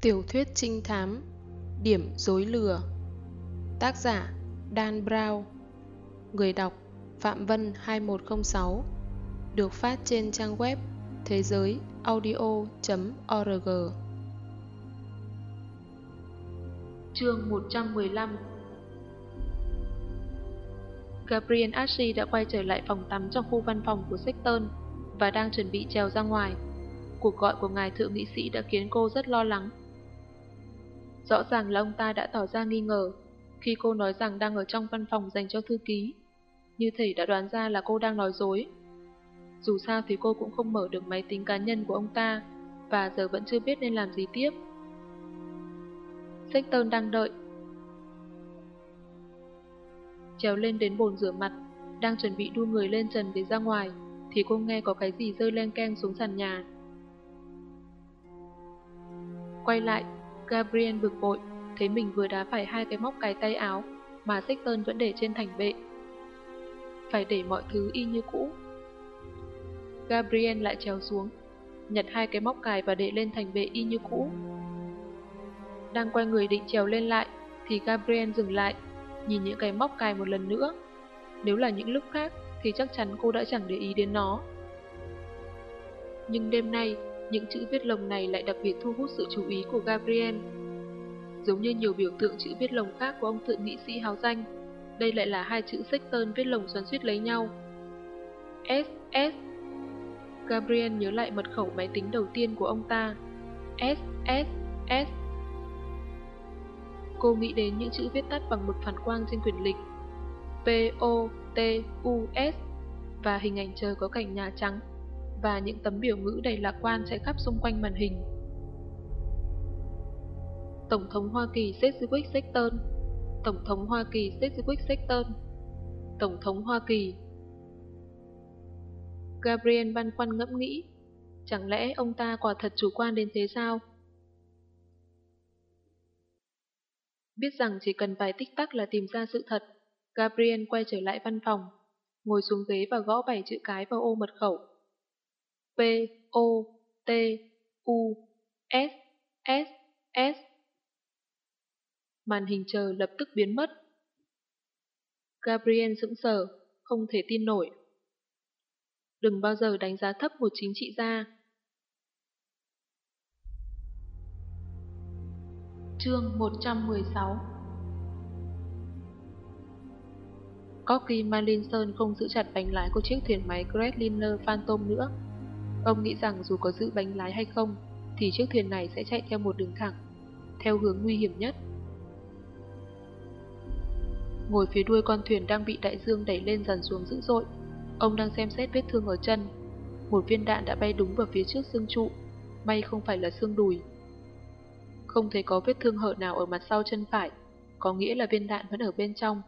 Tiểu thuyết trinh thám, Điểm dối lừa. Tác giả, Dan Brown. Người đọc, Phạm Vân 2106 Được phát trên trang web, thế giới audio.org Chương 115 Gabriel Ashley đã quay trở lại phòng tắm trong khu văn phòng của Sexton và đang chuẩn bị trèo ra ngoài. Cuộc gọi của ngài thượng nghị sĩ đã khiến cô rất lo lắng. Rõ ràng là ông ta đã tỏ ra nghi ngờ khi cô nói rằng đang ở trong văn phòng dành cho thư ký. Như thể đã đoán ra là cô đang nói dối. Dù sao thì cô cũng không mở được máy tính cá nhân của ông ta và giờ vẫn chưa biết nên làm gì tiếp. Sexton đang đợi. Trèo lên đến bồn rửa mặt, đang chuẩn bị đu người lên trần để ra ngoài, thì cô nghe có cái gì rơi len keng xuống sàn nhà. Quay lại, Gabriel bực bội, thấy mình vừa đá phải hai cái móc cài tay áo mà Sexton vẫn để trên thành bệ. Phải để mọi thứ y như cũ. Gabriel lại trèo xuống, nhặt hai cái móc cài và để lên thành bệ y như cũ. Đang quay người định trèo lên lại, thì Gabriel dừng lại, nhìn những cái móc cài một lần nữa. Nếu là những lúc khác, thì chắc chắn cô đã chẳng để ý đến nó. Nhưng đêm nay, những chữ viết lồng này lại đặc biệt thu hút sự chú ý của Gabriel. Giống như nhiều biểu tượng chữ viết lồng khác của ông thượng nghị sĩ háo danh, đây lại là hai chữ Sexton viết lồng xoắn suýt lấy nhau. S, S. Gabriel nhớ lại mật khẩu máy tính đầu tiên của ông ta. S, S, S. Cô nghĩ đến những chữ viết tắt bằng mực phản quang trên quyển lịch. P, O, T, U, S và hình ảnh trời có cảnh nhà trắng và những tấm biểu ngữ đầy lạc quan chạy khắp xung quanh màn hình. Tổng thống Hoa Kỳ Sedgwick Sexton Tổng thống Hoa Kỳ Sedgwick Sexton Tổng thống Hoa Kỳ Gabriel băn khoăn ngẫm nghĩ Chẳng lẽ ông ta quả thật chủ quan đến thế sao? Biết rằng chỉ cần vài tích tắc là tìm ra sự thật, Gabriel quay trở lại văn phòng, ngồi xuống ghế và gõ bảy chữ cái vào ô mật khẩu. P, O, T, U, S, S, S. Màn hình chờ lập tức biến mất. Gabriel sững sờ, không thể tin nổi. Đừng bao giờ đánh giá thấp một chính trị gia. Chương 116 Corky Malinson không giữ chặt bánh lái của chiếc thuyền máy Gretliner Phantom nữa. Ông nghĩ rằng dù có giữ bánh lái hay không, thì chiếc thuyền này sẽ chạy theo một đường thẳng, theo hướng nguy hiểm nhất. Ngồi phía đuôi con thuyền đang bị đại dương đẩy lên dần xuống dữ dội, ông đang xem xét vết thương ở chân. Một viên đạn đã bay đúng vào phía trước xương trụ, may không phải là xương đùi. Không thấy có vết thương hở nào ở mặt sau chân phải, có nghĩa là viên đạn vẫn ở bên trong.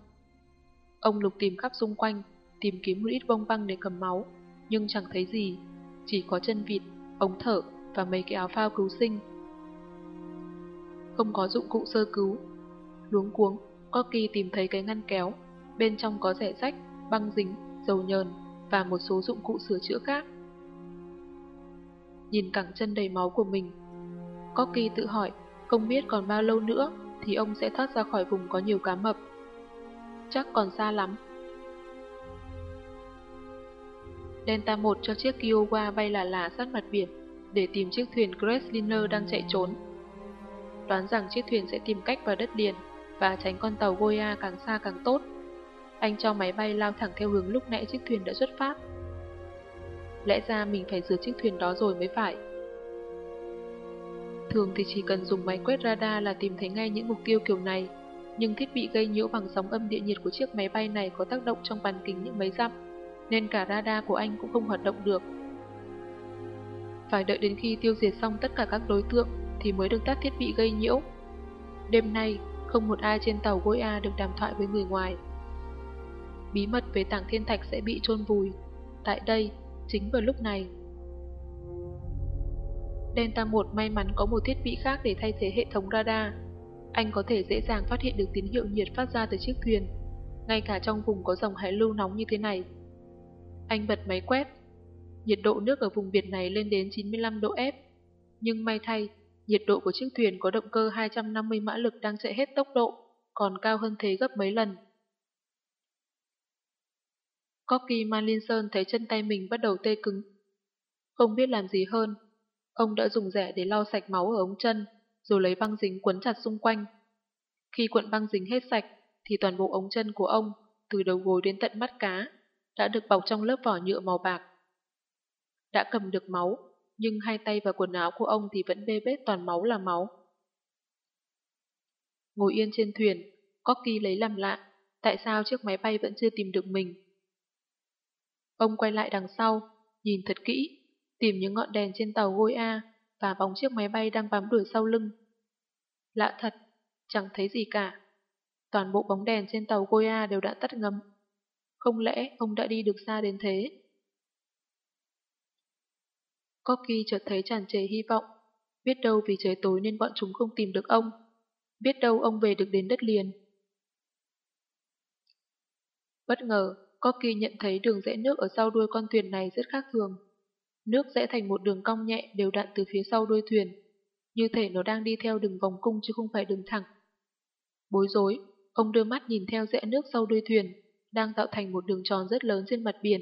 Ông lục tìm khắp xung quanh, tìm kiếm một ít bông băng để cầm máu, nhưng chẳng thấy gì chỉ có chân vịt, ống thở và mấy cái áo phao cứu sinh. Không có dụng cụ sơ cứu. Luống cuống, Corky tìm thấy cái ngăn kéo, bên trong có rẻ rách, băng dính, dầu nhờn và một số dụng cụ sửa chữa khác. Nhìn cẳng chân đầy máu của mình, Corky tự hỏi không biết còn bao lâu nữa thì ông sẽ thoát ra khỏi vùng có nhiều cá mập. Chắc còn xa lắm. Delta 1 cho chiếc Kiowa bay là là sát mặt biển để tìm chiếc thuyền Gresliner đang chạy trốn. Đoán rằng chiếc thuyền sẽ tìm cách vào đất liền và tránh con tàu Goya càng xa càng tốt. Anh cho máy bay lao thẳng theo hướng lúc nãy chiếc thuyền đã xuất phát. Lẽ ra mình phải rửa chiếc thuyền đó rồi mới phải. Thường thì chỉ cần dùng máy quét radar là tìm thấy ngay những mục tiêu kiểu này, nhưng thiết bị gây nhiễu bằng sóng âm địa nhiệt của chiếc máy bay này có tác động trong bán kính những mấy dặm nên cả radar của anh cũng không hoạt động được. Phải đợi đến khi tiêu diệt xong tất cả các đối tượng thì mới được tắt thiết bị gây nhiễu. Đêm nay, không một ai trên tàu Goya được đàm thoại với người ngoài. Bí mật về tảng thiên thạch sẽ bị chôn vùi. Tại đây, chính vào lúc này. Delta 1 may mắn có một thiết bị khác để thay thế hệ thống radar. Anh có thể dễ dàng phát hiện được tín hiệu nhiệt phát ra từ chiếc thuyền, ngay cả trong vùng có dòng hải lưu nóng như thế này. Anh bật máy quét. Nhiệt độ nước ở vùng biển này lên đến 95 độ F. Nhưng may thay, nhiệt độ của chiếc thuyền có động cơ 250 mã lực đang chạy hết tốc độ, còn cao hơn thế gấp mấy lần. Corky Marlinson thấy chân tay mình bắt đầu tê cứng. Không biết làm gì hơn, ông đã dùng rẻ để lau sạch máu ở ống chân, rồi lấy băng dính quấn chặt xung quanh. Khi cuộn băng dính hết sạch, thì toàn bộ ống chân của ông, từ đầu gối đến tận mắt cá, đã được bọc trong lớp vỏ nhựa màu bạc. Đã cầm được máu, nhưng hai tay và quần áo của ông thì vẫn bê bết toàn máu là máu. Ngồi yên trên thuyền, Corky lấy làm lạ, tại sao chiếc máy bay vẫn chưa tìm được mình. Ông quay lại đằng sau, nhìn thật kỹ, tìm những ngọn đèn trên tàu Goya và bóng chiếc máy bay đang bám đuổi sau lưng. Lạ thật, chẳng thấy gì cả. Toàn bộ bóng đèn trên tàu Goya đều đã tắt ngấm. Không lẽ ông đã đi được xa đến thế? Corky chợt thấy tràn trề hy vọng. Biết đâu vì trời tối nên bọn chúng không tìm được ông. Biết đâu ông về được đến đất liền. Bất ngờ, Corky nhận thấy đường rẽ nước ở sau đuôi con thuyền này rất khác thường. Nước rẽ thành một đường cong nhẹ đều đặn từ phía sau đuôi thuyền. Như thể nó đang đi theo đường vòng cung chứ không phải đường thẳng. Bối rối, ông đưa mắt nhìn theo rẽ nước sau đuôi thuyền, đang tạo thành một đường tròn rất lớn trên mặt biển.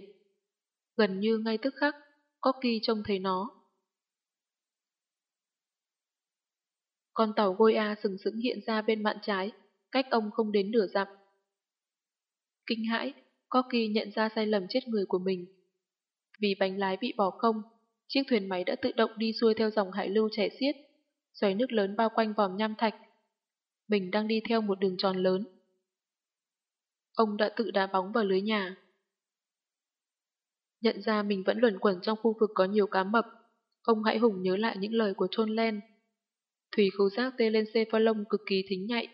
Gần như ngay tức khắc, Corky trông thấy nó. Con tàu Goya sừng sững hiện ra bên mạn trái, cách ông không đến nửa dặm. Kinh hãi, Corky nhận ra sai lầm chết người của mình. Vì bánh lái bị bỏ không, chiếc thuyền máy đã tự động đi xuôi theo dòng hải lưu chảy xiết, xoáy nước lớn bao quanh vòm nham thạch. Mình đang đi theo một đường tròn lớn. Ông đã tự đá bóng vào lưới nhà. Nhận ra mình vẫn luẩn quẩn trong khu vực có nhiều cá mập, ông hãy hùng nhớ lại những lời của Trôn Len. Thủy khấu giác telencephalon cực kỳ thính nhạy.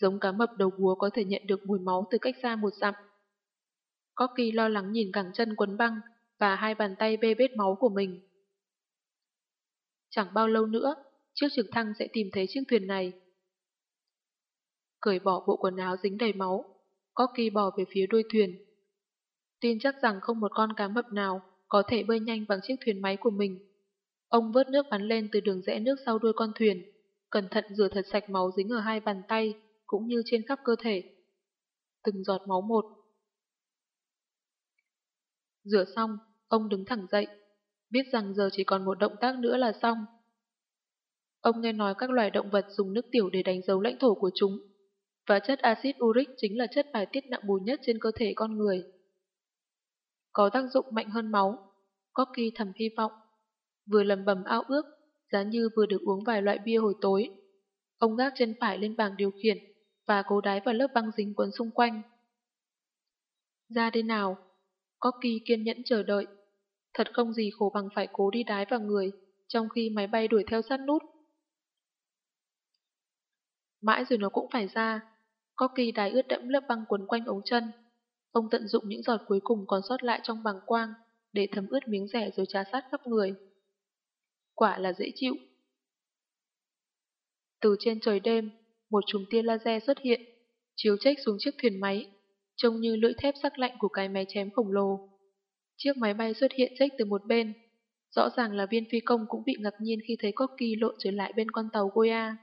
Giống cá mập đầu búa có thể nhận được mùi máu từ cách xa một dặm. Corky lo lắng nhìn cẳng chân quấn băng và hai bàn tay bê bết máu của mình. Chẳng bao lâu nữa, chiếc trực thăng sẽ tìm thấy chiếc thuyền này. Cởi bỏ bộ quần áo dính đầy máu, có kỳ bò về phía đuôi thuyền. Tin chắc rằng không một con cá mập nào có thể bơi nhanh bằng chiếc thuyền máy của mình. Ông vớt nước bắn lên từ đường rẽ nước sau đuôi con thuyền, cẩn thận rửa thật sạch máu dính ở hai bàn tay, cũng như trên khắp cơ thể. Từng giọt máu một. Rửa xong, ông đứng thẳng dậy, biết rằng giờ chỉ còn một động tác nữa là xong. Ông nghe nói các loài động vật dùng nước tiểu để đánh dấu lãnh thổ của chúng, và chất axit uric chính là chất bài tiết nặng mùi nhất trên cơ thể con người có tác dụng mạnh hơn máu. Corky thầm hy vọng. Vừa lầm bầm ao ước, giá như vừa được uống vài loại bia hồi tối. Ông gác chân phải lên bảng điều khiển và cố đái vào lớp băng dính quấn xung quanh. Ra đây nào. Corky kiên nhẫn chờ đợi. Thật không gì khổ bằng phải cố đi đái vào người, trong khi máy bay đuổi theo sát nút. Mãi rồi nó cũng phải ra. Koki đài ướt đẫm lớp băng quấn quanh ống chân. Ông tận dụng những giọt cuối cùng còn sót lại trong bằng quang để thấm ướt miếng rẻ rồi trà sát khắp người. Quả là dễ chịu. Từ trên trời đêm, một chùm tia laser xuất hiện, chiếu trách xuống chiếc thuyền máy, trông như lưỡi thép sắc lạnh của cái máy chém khổng lồ. Chiếc máy bay xuất hiện trách từ một bên, rõ ràng là viên phi công cũng bị ngạc nhiên khi thấy Corky lộ trở lại bên con tàu Goya.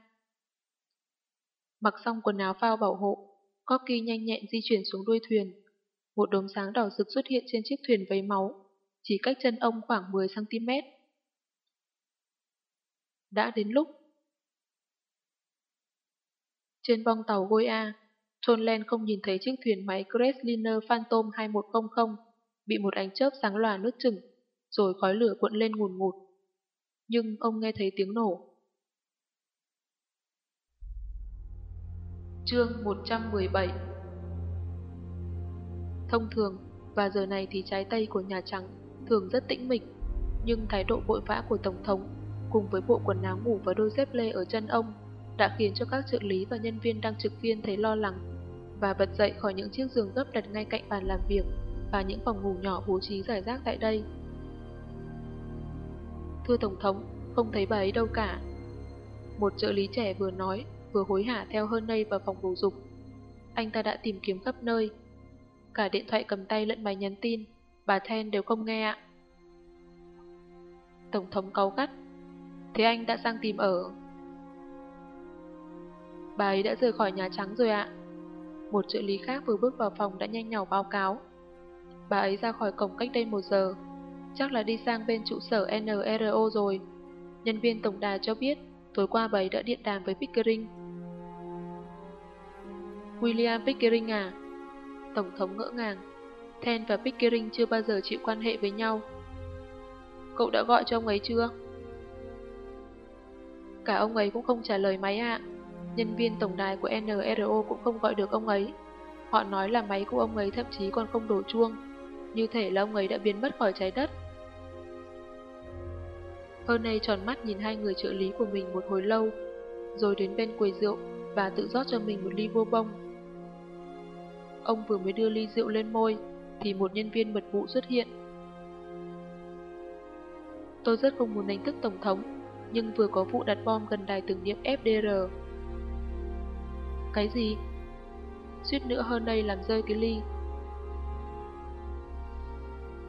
Mặc xong quần áo phao bảo hộ, Corky nhanh nhẹn di chuyển xuống đuôi thuyền, một đốm sáng đỏ rực xuất hiện trên chiếc thuyền vấy máu, chỉ cách chân ông khoảng 10cm. Đã đến lúc. Trên bong tàu Goya, John Len không nhìn thấy chiếc thuyền máy Crestliner Phantom 2100 bị một ánh chớp sáng lòa nuốt chừng, rồi khói lửa cuộn lên ngùn ngụt. Nhưng ông nghe thấy tiếng nổ. Chương 117 Thông thường, và giờ này thì trái tay của Nhà Trắng thường rất tĩnh mịch, nhưng thái độ vội vã của Tổng thống cùng với bộ quần áo ngủ và đôi dép lê ở chân ông đã khiến cho các trợ lý và nhân viên đang trực viên thấy lo lắng và bật dậy khỏi những chiếc giường gấp đặt ngay cạnh bàn làm việc và những phòng ngủ nhỏ bố trí giải rác tại đây. Thưa Tổng thống, không thấy bà ấy đâu cả. Một trợ lý trẻ vừa nói, vừa hối hả theo hơn đây vào phòng đồ dục. Anh ta đã tìm kiếm khắp nơi, cả điện thoại cầm tay lẫn máy nhắn tin, bà Then đều không nghe ạ. Tổng thống cáu gắt. Thế anh đã sang tìm ở... Bà ấy đã rời khỏi Nhà Trắng rồi ạ. Một trợ lý khác vừa bước vào phòng đã nhanh nhỏ báo cáo. Bà ấy ra khỏi cổng cách đây một giờ. Chắc là đi sang bên trụ sở NRO rồi. Nhân viên tổng đài cho biết tối qua bà ấy đã điện đàm với Pickering. William Pickering à? Tổng thống ngỡ ngàng. Ten và Pickering chưa bao giờ chịu quan hệ với nhau. Cậu đã gọi cho ông ấy chưa? Cả ông ấy cũng không trả lời máy ạ. Nhân viên tổng đài của NRO cũng không gọi được ông ấy. Họ nói là máy của ông ấy thậm chí còn không đổ chuông. Như thể là ông ấy đã biến mất khỏi trái đất. Hernay tròn mắt nhìn hai người trợ lý của mình một hồi lâu, rồi đến bên quầy rượu và tự rót cho mình một ly vô bông. Ông vừa mới đưa ly rượu lên môi, thì một nhân viên mật vụ xuất hiện. Tôi rất không muốn đánh thức Tổng thống, nhưng vừa có vụ đặt bom gần đài tưởng niệm FDR. Cái gì? Suýt nữa hơn đây làm rơi cái ly.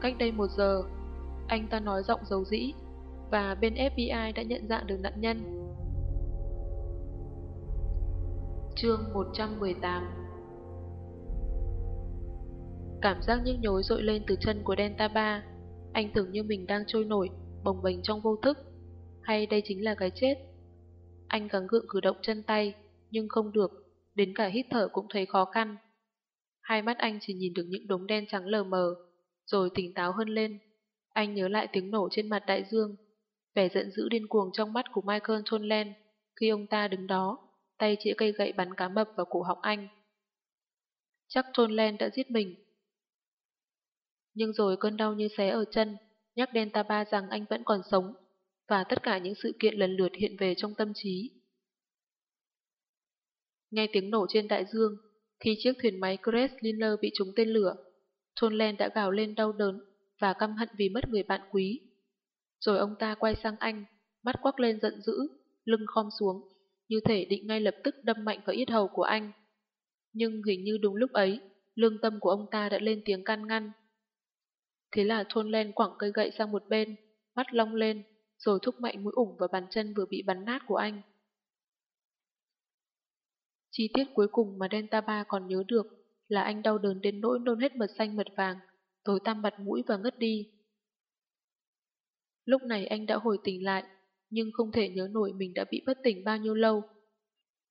Cách đây một giờ, anh ta nói giọng dầu dĩ, và bên FBI đã nhận dạng được nạn nhân. Chương 118 Cảm giác nhức nhối dội lên từ chân của Delta 3. Anh tưởng như mình đang trôi nổi, bồng bềnh trong vô thức. Hay đây chính là cái chết? Anh gắng gượng cử động chân tay, nhưng không được, đến cả hít thở cũng thấy khó khăn. Hai mắt anh chỉ nhìn được những đống đen trắng lờ mờ, rồi tỉnh táo hơn lên. Anh nhớ lại tiếng nổ trên mặt đại dương, vẻ giận dữ điên cuồng trong mắt của Michael Tonland khi ông ta đứng đó, tay chĩa cây gậy bắn cá mập vào cổ họng anh. Chắc Tonland đã giết mình, nhưng rồi cơn đau như xé ở chân, nhắc Delta 3 rằng anh vẫn còn sống, và tất cả những sự kiện lần lượt hiện về trong tâm trí. Nghe tiếng nổ trên đại dương, khi chiếc thuyền máy Crestliner bị trúng tên lửa, Tonlen đã gào lên đau đớn và căm hận vì mất người bạn quý. Rồi ông ta quay sang anh, mắt quắc lên giận dữ, lưng khom xuống, như thể định ngay lập tức đâm mạnh vào yết hầu của anh. Nhưng hình như đúng lúc ấy, lương tâm của ông ta đã lên tiếng can ngăn. Thế là thôn len quẳng cây gậy sang một bên, mắt long lên, rồi thúc mạnh mũi ủng vào bàn chân vừa bị bắn nát của anh. Chi tiết cuối cùng mà Delta 3 còn nhớ được là anh đau đớn đến nỗi nôn hết mật xanh mật vàng, tối tăm mặt mũi và ngất đi. Lúc này anh đã hồi tỉnh lại, nhưng không thể nhớ nổi mình đã bị bất tỉnh bao nhiêu lâu.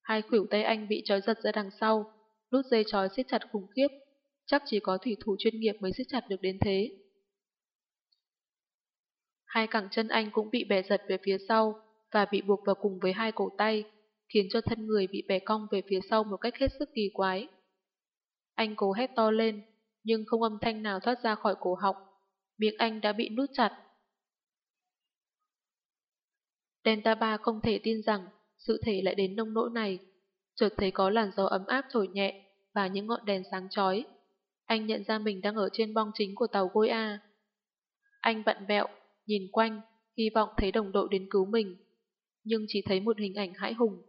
Hai khuỷu tay anh bị trói giật ra đằng sau, nút dây trói siết chặt khủng khiếp, chắc chỉ có thủy thủ chuyên nghiệp mới siết chặt được đến thế. Hai cẳng chân anh cũng bị bẻ giật về phía sau và bị buộc vào cùng với hai cổ tay, khiến cho thân người bị bẻ cong về phía sau một cách hết sức kỳ quái. Anh cố hét to lên, nhưng không âm thanh nào thoát ra khỏi cổ họng. Miệng anh đã bị nút chặt. Delta 3 không thể tin rằng sự thể lại đến nông nỗi này. Chợt thấy có làn gió ấm áp thổi nhẹ và những ngọn đèn sáng chói. Anh nhận ra mình đang ở trên bong chính của tàu Gôi A. Anh vặn vẹo, nhìn quanh, hy vọng thấy đồng đội đến cứu mình. Nhưng chỉ thấy một hình ảnh hãi hùng,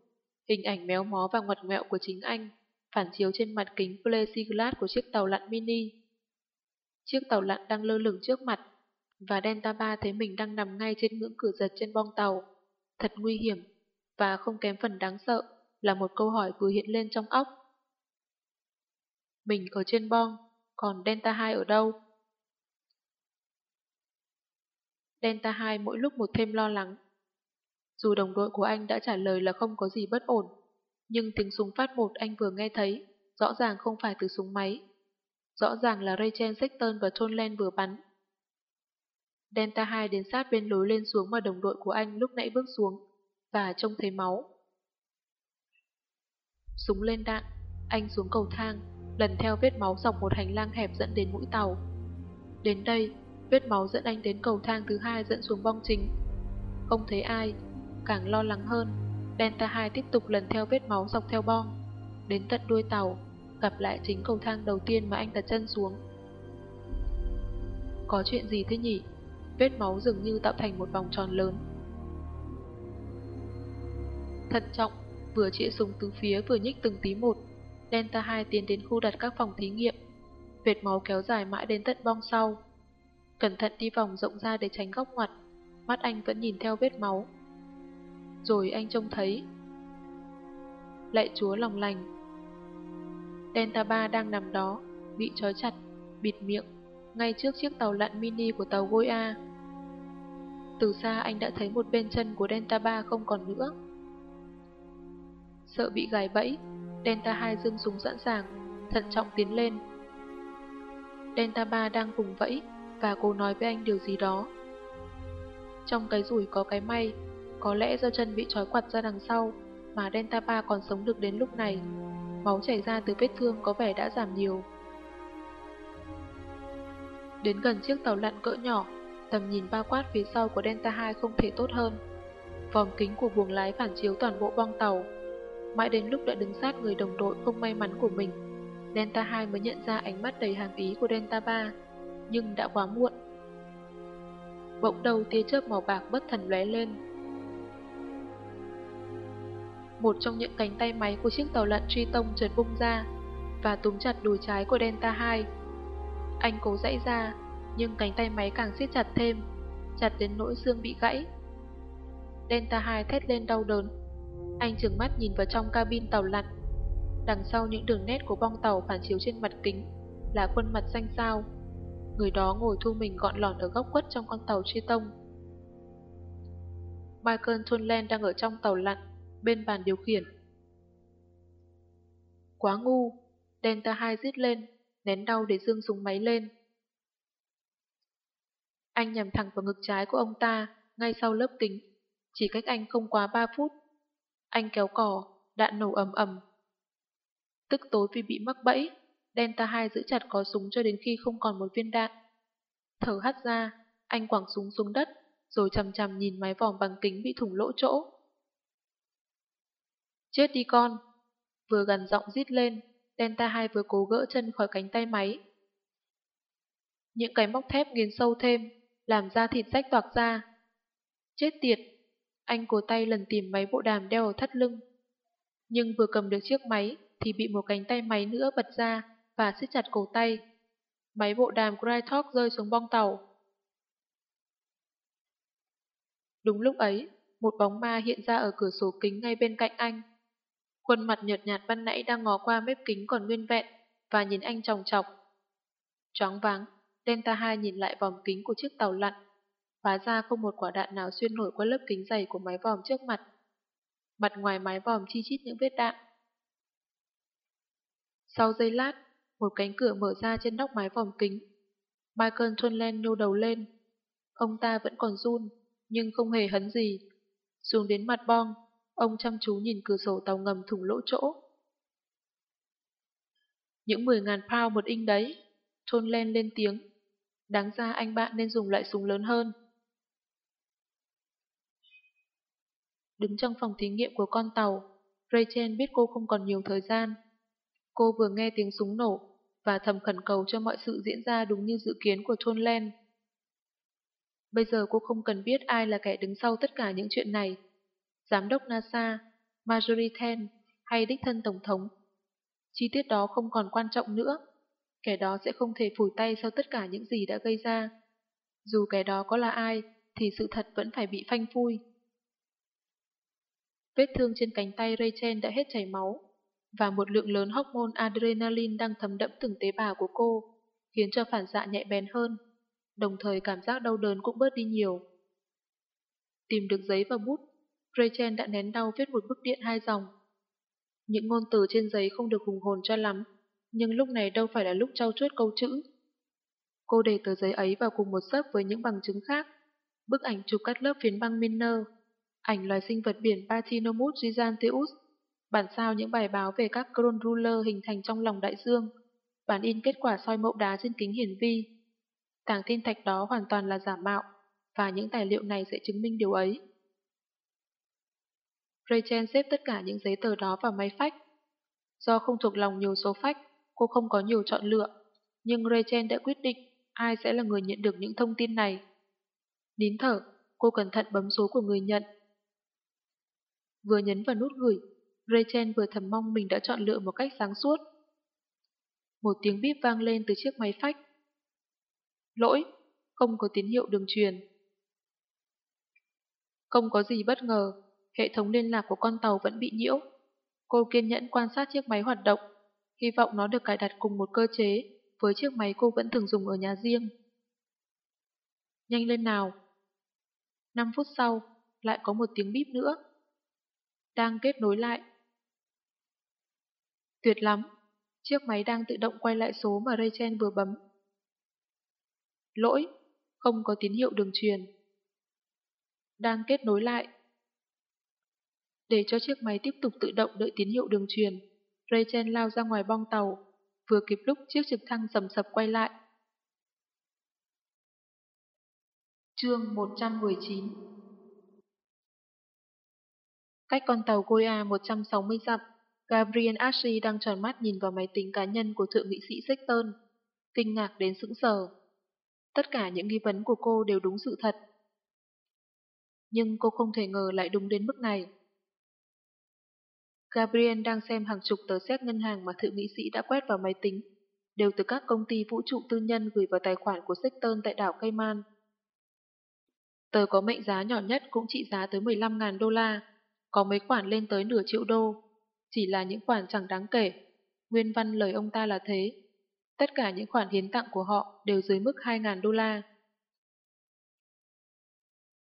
hình ảnh méo mó và ngoặt ngoẹo của chính anh, phản chiếu trên mặt kính plexiglass của chiếc tàu lặn mini. Chiếc tàu lặn đang lơ lửng trước mặt, và Delta 3 thấy mình đang nằm ngay trên ngưỡng cửa giật trên bong tàu. Thật nguy hiểm, và không kém phần đáng sợ là một câu hỏi vừa hiện lên trong óc. Mình ở trên bong, còn Delta 2 ở đâu? Delta 2 mỗi lúc một thêm lo lắng. Dù đồng đội của anh đã trả lời là không có gì bất ổn, nhưng tiếng súng phát một anh vừa nghe thấy, rõ ràng không phải từ súng máy. Rõ ràng là Rachel Sexton và Tonland vừa bắn. Delta 2 đến sát bên lối lên xuống mà đồng đội của anh lúc nãy bước xuống, và trông thấy máu. Súng lên đạn, anh xuống cầu thang, lần theo vết máu dọc một hành lang hẹp dẫn đến mũi tàu. Đến đây, Vết máu dẫn anh đến cầu thang thứ hai dẫn xuống bong chính. Không thấy ai, càng lo lắng hơn, Delta 2 tiếp tục lần theo vết máu dọc theo bong, đến tận đuôi tàu, gặp lại chính cầu thang đầu tiên mà anh đặt chân xuống. Có chuyện gì thế nhỉ? Vết máu dường như tạo thành một vòng tròn lớn. Thận trọng, vừa chĩa súng từ phía vừa nhích từng tí một, Delta 2 tiến đến khu đặt các phòng thí nghiệm. Vệt máu kéo dài mãi đến tận bong sau, cẩn thận đi vòng rộng ra để tránh góc ngoặt. Mắt anh vẫn nhìn theo vết máu. Rồi anh trông thấy. Lạy chúa lòng lành. Delta 3 đang nằm đó, bị trói chặt, bịt miệng, ngay trước chiếc tàu lặn mini của tàu Goya. Từ xa anh đã thấy một bên chân của Delta 3 không còn nữa. Sợ bị gài bẫy, Delta 2 dương súng sẵn sàng, thận trọng tiến lên. Delta 3 đang vùng vẫy và cô nói với anh điều gì đó. Trong cái rủi có cái may, có lẽ do chân bị trói quặt ra đằng sau mà Delta 3 còn sống được đến lúc này. Máu chảy ra từ vết thương có vẻ đã giảm nhiều. Đến gần chiếc tàu lặn cỡ nhỏ, tầm nhìn bao quát phía sau của Delta 2 không thể tốt hơn. Vòng kính của buồng lái phản chiếu toàn bộ bong tàu. Mãi đến lúc đã đứng sát người đồng đội không may mắn của mình, Delta 2 mới nhận ra ánh mắt đầy hàng ý của Delta 3, nhưng đã quá muộn. Bỗng đầu tia chớp màu bạc bất thần lóe lên. Một trong những cánh tay máy của chiếc tàu lặn truy tông trượt bung ra và túm chặt đùi trái của Delta 2. Anh cố dãy ra, nhưng cánh tay máy càng siết chặt thêm, chặt đến nỗi xương bị gãy. Delta 2 thét lên đau đớn. Anh trừng mắt nhìn vào trong cabin tàu lặn. Đằng sau những đường nét của bong tàu phản chiếu trên mặt kính là khuôn mặt xanh xao. Người đó ngồi thu mình gọn lỏn ở góc quất trong con tàu truy tông. Michael Thunlen đang ở trong tàu lặn, bên bàn điều khiển. Quá ngu, Delta 2 rít lên, nén đau để dương súng máy lên. Anh nhằm thẳng vào ngực trái của ông ta, ngay sau lớp kính. Chỉ cách anh không quá 3 phút. Anh kéo cò, đạn nổ ầm ầm. Tức tối vì bị mắc bẫy, Delta 2 giữ chặt có súng cho đến khi không còn một viên đạn. Thở hắt ra, anh quẳng súng xuống đất, rồi chầm chầm nhìn máy vòm bằng kính bị thủng lỗ chỗ. Chết đi con! Vừa gần giọng rít lên, Delta 2 vừa cố gỡ chân khỏi cánh tay máy. Những cái móc thép nghiền sâu thêm, làm da thịt rách toạc ra. Chết tiệt! Anh cố tay lần tìm máy bộ đàm đeo ở thắt lưng. Nhưng vừa cầm được chiếc máy thì bị một cánh tay máy nữa bật ra và siết chặt cổ tay. Máy bộ đàm Crytalk rơi xuống bong tàu. Đúng lúc ấy, một bóng ma hiện ra ở cửa sổ kính ngay bên cạnh anh. Khuôn mặt nhợt nhạt ban nãy đang ngó qua mép kính còn nguyên vẹn và nhìn anh tròng trọc. Choáng váng, Delta 2 nhìn lại vòng kính của chiếc tàu lặn. Hóa ra không một quả đạn nào xuyên nổi qua lớp kính dày của máy vòm trước mặt. Mặt ngoài mái vòm chi chít những vết đạn. Sau giây lát, một cánh cửa mở ra trên nóc mái vòm kính. Michael Tonland nhô đầu lên. Ông ta vẫn còn run, nhưng không hề hấn gì. Xuống đến mặt bong, ông chăm chú nhìn cửa sổ tàu ngầm thủng lỗ chỗ. Những 10.000 pound một inch đấy. Tonland lên tiếng. Đáng ra anh bạn nên dùng loại súng lớn hơn. Đứng trong phòng thí nghiệm của con tàu, Rachel biết cô không còn nhiều thời gian. Cô vừa nghe tiếng súng nổ và thầm khẩn cầu cho mọi sự diễn ra đúng như dự kiến của Tonland. Bây giờ cô không cần biết ai là kẻ đứng sau tất cả những chuyện này. Giám đốc NASA, Marjorie Ten hay đích thân Tổng thống. Chi tiết đó không còn quan trọng nữa. Kẻ đó sẽ không thể phủi tay sau tất cả những gì đã gây ra. Dù kẻ đó có là ai, thì sự thật vẫn phải bị phanh phui. Vết thương trên cánh tay Rachel đã hết chảy máu, và một lượng lớn hormone adrenaline đang thấm đẫm từng tế bào của cô, khiến cho phản xạ nhạy bén hơn, đồng thời cảm giác đau đớn cũng bớt đi nhiều. Tìm được giấy và bút, Rachel đã nén đau viết một bức điện hai dòng. Những ngôn từ trên giấy không được hùng hồn cho lắm, nhưng lúc này đâu phải là lúc trau chuốt câu chữ. Cô để tờ giấy ấy vào cùng một sớp với những bằng chứng khác, bức ảnh chụp cắt lớp phiến băng Minner, ảnh loài sinh vật biển Batinomus giganteus, bản sao những bài báo về các cron ruler hình thành trong lòng đại dương, bản in kết quả soi mẫu đá trên kính hiển vi. Tảng thiên thạch đó hoàn toàn là giả mạo, và những tài liệu này sẽ chứng minh điều ấy. Rachel xếp tất cả những giấy tờ đó vào máy phách. Do không thuộc lòng nhiều số phách, cô không có nhiều chọn lựa, nhưng Rachel đã quyết định ai sẽ là người nhận được những thông tin này. Nín thở, cô cẩn thận bấm số của người nhận. Vừa nhấn vào nút gửi, Rachel vừa thầm mong mình đã chọn lựa một cách sáng suốt. Một tiếng bíp vang lên từ chiếc máy phách. Lỗi, không có tín hiệu đường truyền. Không có gì bất ngờ, hệ thống liên lạc của con tàu vẫn bị nhiễu. Cô kiên nhẫn quan sát chiếc máy hoạt động, hy vọng nó được cài đặt cùng một cơ chế với chiếc máy cô vẫn thường dùng ở nhà riêng. Nhanh lên nào! 5 phút sau, lại có một tiếng bíp nữa. Đang kết nối lại. Tuyệt lắm! Chiếc máy đang tự động quay lại số mà Rachel vừa bấm. Lỗi! Không có tín hiệu đường truyền. Đang kết nối lại. Để cho chiếc máy tiếp tục tự động đợi tín hiệu đường truyền, Rachel lao ra ngoài bong tàu, vừa kịp lúc chiếc trực thăng sầm sập quay lại. Chương 119 Cách con tàu Goya 160 dặm, Gabriel Ashley đang tròn mắt nhìn vào máy tính cá nhân của thượng nghị sĩ Sexton, kinh ngạc đến sững sờ. Tất cả những nghi vấn của cô đều đúng sự thật. Nhưng cô không thể ngờ lại đúng đến mức này. Gabriel đang xem hàng chục tờ xét ngân hàng mà thượng nghị sĩ đã quét vào máy tính, đều từ các công ty vũ trụ tư nhân gửi vào tài khoản của Sexton tại đảo Cayman. Tờ có mệnh giá nhỏ nhất cũng trị giá tới 15.000 đô la, có mấy khoản lên tới nửa triệu đô, chỉ là những khoản chẳng đáng kể. Nguyên văn lời ông ta là thế. Tất cả những khoản hiến tặng của họ đều dưới mức 2.000 đô la.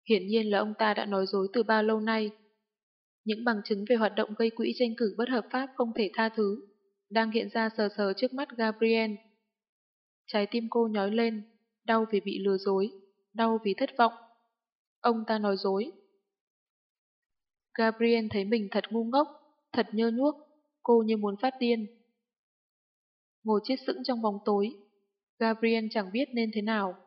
Hiển nhiên là ông ta đã nói dối từ bao lâu nay. Những bằng chứng về hoạt động gây quỹ tranh cử bất hợp pháp không thể tha thứ, đang hiện ra sờ sờ trước mắt Gabriel. Trái tim cô nhói lên, đau vì bị lừa dối, đau vì thất vọng. Ông ta nói dối. Gabriel thấy mình thật ngu ngốc, thật nhơ nhuốc, cô như muốn phát điên. Ngồi chết sững trong bóng tối, Gabriel chẳng biết nên thế nào.